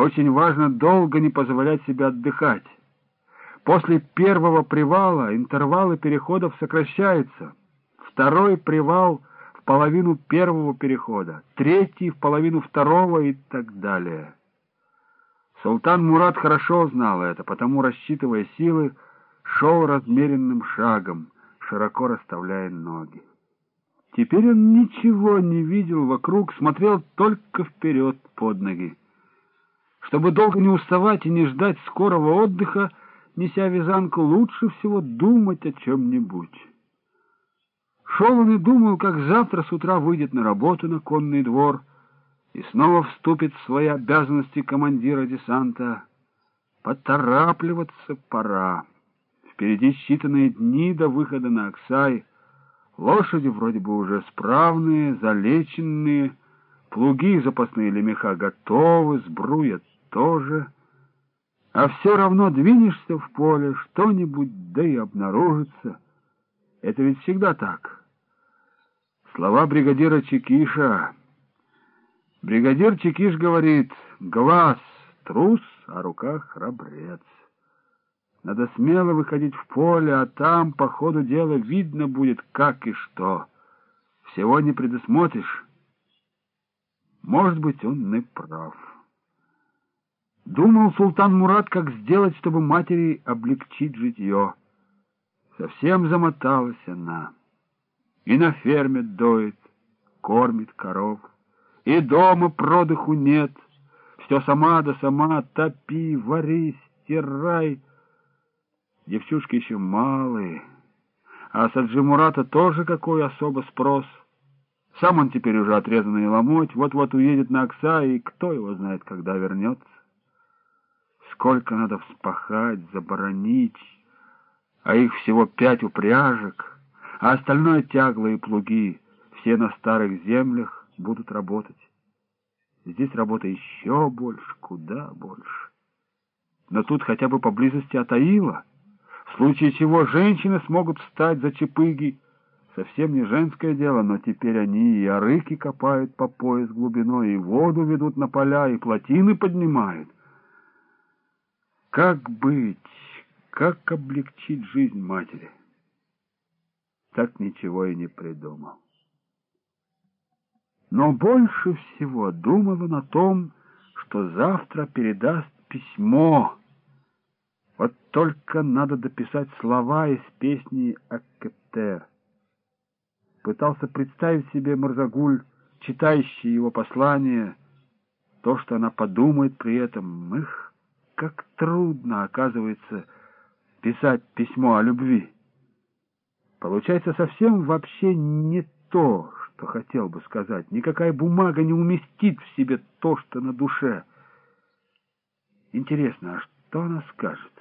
Очень важно долго не позволять себе отдыхать. После первого привала интервалы переходов сокращаются. Второй привал в половину первого перехода, третий в половину второго и так далее. Султан Мурат хорошо знал это, потому, рассчитывая силы, шел размеренным шагом, широко расставляя ноги. Теперь он ничего не видел вокруг, смотрел только вперед под ноги. Чтобы долго не уставать и не ждать скорого отдыха, неся вязанку, лучше всего думать о чем-нибудь. Шел он и думал, как завтра с утра выйдет на работу на конный двор и снова вступит в свои обязанности командира десанта. Поторапливаться пора. Впереди считанные дни до выхода на Оксай. Лошади вроде бы уже справные, залеченные, плуги и запасные лемеха готовы, сбруя тоже — а все равно двинешься в поле, что-нибудь да и обнаружится. Это ведь всегда так. Слова бригадира Чекиша. Бригадир Чекиш говорит, глаз — трус, а рука — храбрец. Надо смело выходить в поле, а там, по ходу дела, видно будет, как и что. Всего не предусмотришь. Может быть, он и прав. Думал султан Мурат, как сделать, чтобы матери облегчить житье. Совсем замоталась она. И на ферме доит, кормит коров, и дома продыху нет. Все сама да сама, топи, вари, стирай. Девчушки еще малые, а с Аджимурата тоже какой особо спрос. Сам он теперь уже отрезанный ломоть, вот-вот уедет на Окса, и кто его знает, когда вернется сколько надо вспахать, заборонить, а их всего пять упряжек, а остальное тяглые плуги, все на старых землях будут работать. Здесь работа еще больше, куда больше. Но тут хотя бы поблизости от Аила, в случае чего женщины смогут встать за чепыги. Совсем не женское дело, но теперь они и арыки копают по пояс глубиной, и воду ведут на поля, и плотины поднимают. Как быть? Как облегчить жизнь матери? Так ничего и не придумал. Но больше всего думал он о том, что завтра передаст письмо. Вот только надо дописать слова из песни «Аккептер». Пытался представить себе Марзагуль, читающий его послание, то, что она подумает при этом, их как трудно, оказывается, писать письмо о любви. Получается совсем вообще не то, что хотел бы сказать. Никакая бумага не уместит в себе то, что на душе. Интересно, а что она скажет?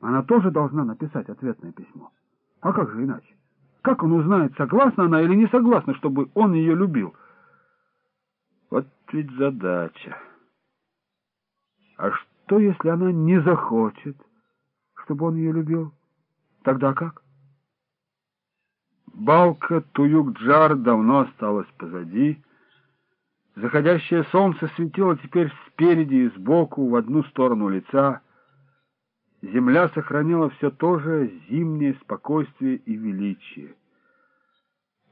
Она тоже должна написать ответное письмо. А как же иначе? Как он узнает, согласна она или не согласна, чтобы он ее любил? Вот ведь задача. А что, если она не захочет, чтобы он ее любил? Тогда как? Балка Туюк-Джар давно осталась позади. Заходящее солнце светило теперь спереди и сбоку, в одну сторону лица. Земля сохраняла все то же зимнее спокойствие и величие.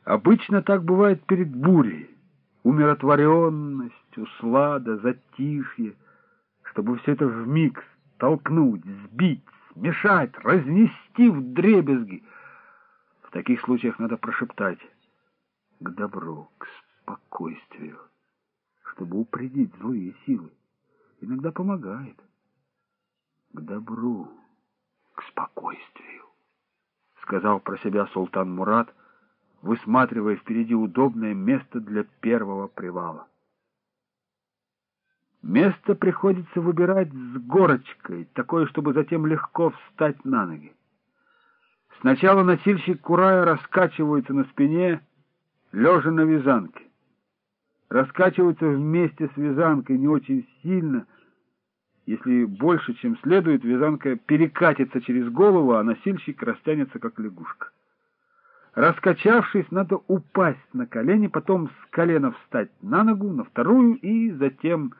Обычно так бывает перед бурей. Умиротворенность, услада, затишье — чтобы все это вмиг столкнуть, сбить, смешать, разнести в дребезги. В таких случаях надо прошептать к добру, к спокойствию, чтобы упредить злые силы. Иногда помогает. К добру, к спокойствию, — сказал про себя султан Мурат, высматривая впереди удобное место для первого привала. Место приходится выбирать с горочкой, такое, чтобы затем легко встать на ноги. Сначала носильщик курая раскачивается на спине, лежа на вязанке. Раскачивается вместе с вязанкой не очень сильно. Если больше, чем следует, вязанка перекатится через голову, а носильщик растянется, как лягушка. Раскачавшись, надо упасть на колени, потом с колена встать на ногу, на вторую и затем